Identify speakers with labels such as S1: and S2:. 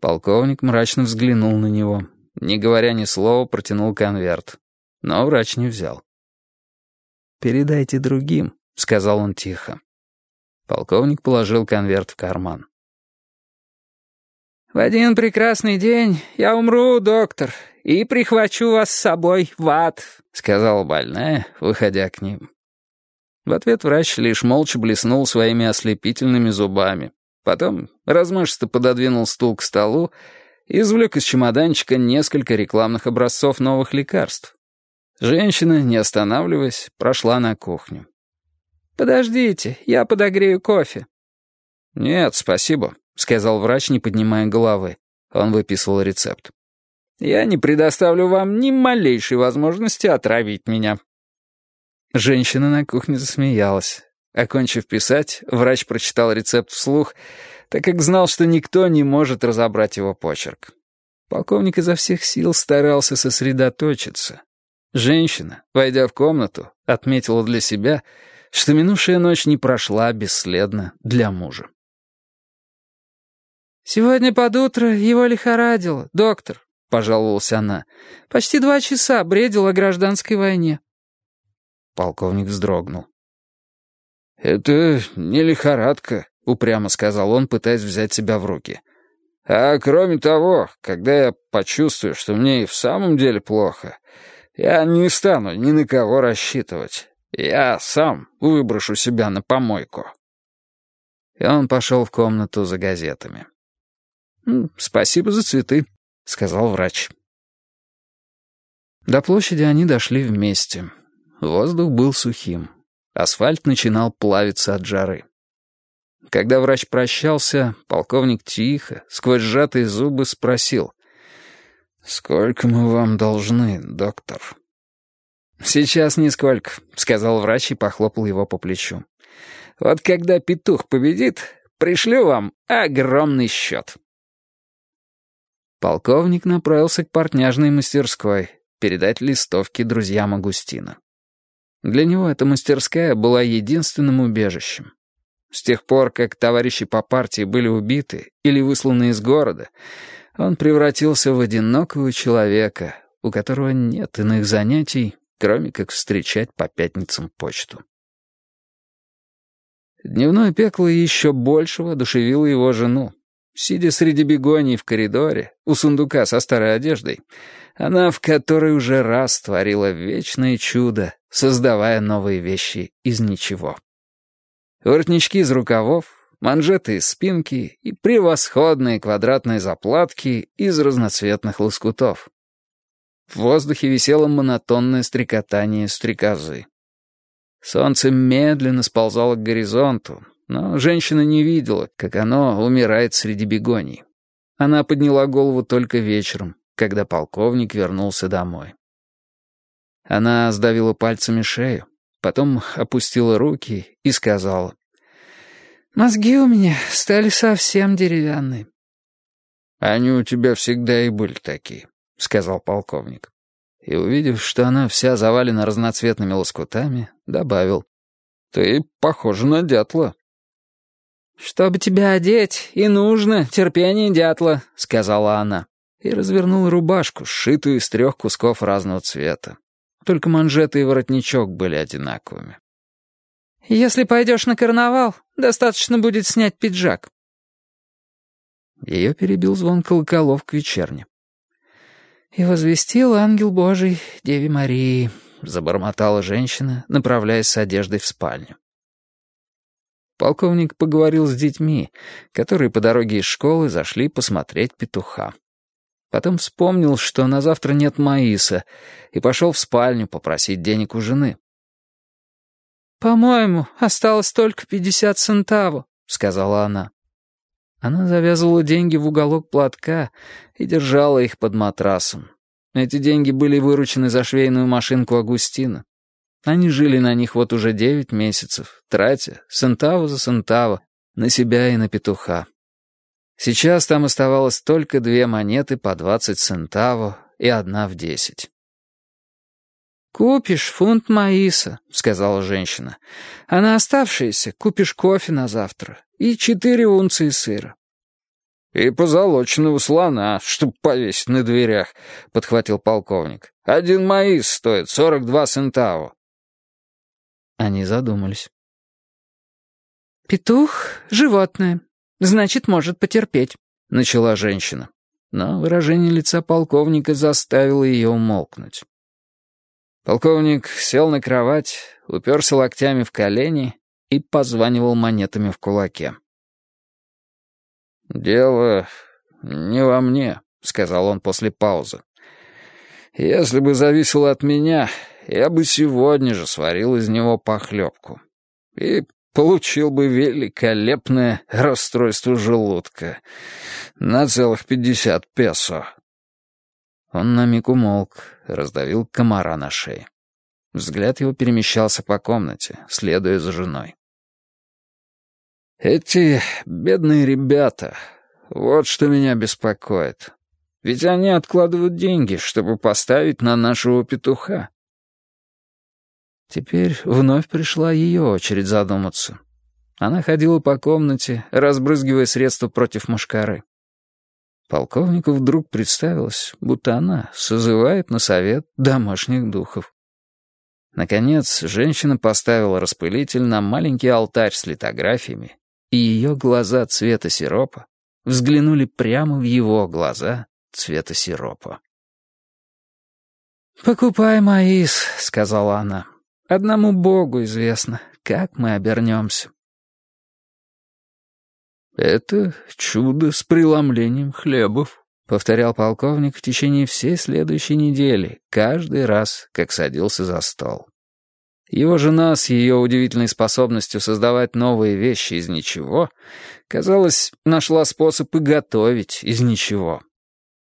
S1: Полковник мрачно взглянул на него. Не говоря ни слова, протянул конверт. Но врач не взял. «Передайте другим», — сказал он тихо. Полковник положил конверт в карман.
S2: «В один прекрасный день я умру, доктор, и прихвачу вас с собой в ад», — сказала больная, выходя к ним.
S1: В ответ врач лишь молча блеснул своими ослепительными зубами. Потом размашисто пододвинул стул к столу и извлек из чемоданчика несколько рекламных образцов новых лекарств. Женщина, не останавливаясь, прошла на кухню.
S2: «Подождите, я подогрею кофе».
S1: «Нет, спасибо», — сказал врач, не поднимая головы. Он выписывал рецепт. «Я не предоставлю вам ни малейшей возможности отравить меня». Женщина на кухне засмеялась. Окончив писать, врач прочитал рецепт вслух, так как знал, что никто не может разобрать его почерк. Полковник изо всех сил старался сосредоточиться. Женщина, войдя в комнату, отметила для себя, что минувшая ночь не прошла бесследно для мужа.
S2: «Сегодня под утро его лихорадило, доктор», — пожаловалась она. «Почти два часа бредил о гражданской войне».
S1: Полковник вздрогнул. «Это не лихорадка», — упрямо сказал он, пытаясь взять себя в руки. «А кроме того, когда я почувствую, что мне и в самом деле плохо, я не стану ни на кого рассчитывать. Я сам выброшу себя на помойку». И он пошел в комнату за газетами. «Спасибо за цветы», — сказал врач. До площади они дошли вместе. Воздух был сухим. Асфальт начинал плавиться от жары. Когда врач прощался, полковник тихо, сквозь сжатые зубы спросил. «Сколько мы вам должны, доктор?» «Сейчас нисколько», — сказал врач и похлопал его по плечу. «Вот когда петух победит, пришлю вам огромный счет». Полковник направился к портняжной мастерской передать листовки друзьям Агустина. Для него эта мастерская была единственным убежищем. С тех пор, как товарищи по партии были убиты или высланы из города, он превратился в одинокого человека, у которого нет иных занятий, кроме как встречать по пятницам почту. Дневное пекло еще больше воодушевило его жену. Сидя среди бегоний в коридоре, у сундука со старой одеждой, она в которой уже раз творила вечное чудо, создавая новые вещи из ничего. Воротнички из рукавов, манжеты из спинки и превосходные квадратные заплатки из разноцветных лоскутов. В воздухе висело монотонное стрекотание стрекозы. Солнце медленно сползало к горизонту, но женщина не видела, как оно умирает среди бегоний. Она подняла голову только вечером, когда полковник вернулся домой. Она сдавила пальцами шею, потом опустила руки и сказала. «Мозги у меня стали совсем деревянные». «Они у тебя всегда и были такие», — сказал полковник. И, увидев, что она вся завалена разноцветными лоскутами, добавил. «Ты похожа на дятла».
S2: «Чтобы тебя одеть, и нужно терпение дятла», — сказала она. И развернула рубашку, сшитую из трех кусков разного цвета. Только манжеты и воротничок были одинаковыми. «Если пойдешь на карнавал, достаточно будет снять пиджак». Ее перебил звон колоколов к вечерне. «И возвестил ангел Божий Деве Марии», — забормотала женщина, направляясь с одеждой в спальню. Полковник поговорил с детьми, которые по дороге из школы зашли посмотреть петуха. Потом вспомнил, что на завтра нет Маиса, и пошел в спальню попросить денег у жены. «По-моему, осталось только пятьдесят центавов», — сказала она. Она завязывала деньги в уголок платка и держала их под матрасом. Эти деньги были выручены за швейную машинку Агустина. Они жили на них вот уже девять месяцев, тратя центаву за центаву на себя и на петуха. Сейчас там оставалось только две монеты по двадцать центаво и одна в десять. «Купишь фунт маиса», — сказала женщина. «А на оставшиеся купишь кофе на завтра и четыре унции сыра».
S1: «И позолоченного слона, чтоб повесить на дверях», — подхватил полковник. «Один маис стоит сорок два центаво».
S2: Они задумались.
S3: «Петух — животное, значит, может потерпеть», —
S2: начала женщина. Но выражение лица полковника заставило ее умолкнуть. Полковник сел на кровать, уперся локтями в колени и позванивал монетами в кулаке.
S1: «Дело не во мне», — сказал он после паузы. «Если бы зависело от меня, я бы сегодня же сварил из него похлебку. И получил бы великолепное расстройство желудка на целых пятьдесят песо».
S2: Он на миг умолк, раздавил комара на шее. Взгляд его перемещался по комнате, следуя за женой.
S1: Эти бедные ребята, вот что меня беспокоит. Ведь они откладывают деньги, чтобы поставить на нашего петуха.
S2: Теперь вновь пришла ее очередь задуматься. Она ходила по комнате, разбрызгивая средства против мушкары. Полковнику вдруг представилось, будто она созывает на совет домашних духов. Наконец, женщина поставила распылитель на маленький алтарь с литографиями и ее глаза цвета сиропа взглянули прямо в его глаза цвета сиропа.
S3: «Покупай маис», — сказала она. «Одному Богу известно, как мы обернемся».
S1: «Это чудо с преломлением хлебов», — повторял полковник в течение всей следующей недели, каждый раз, как садился за стол.
S2: Его жена с ее удивительной способностью создавать новые вещи из ничего, казалось, нашла способ и готовить из ничего.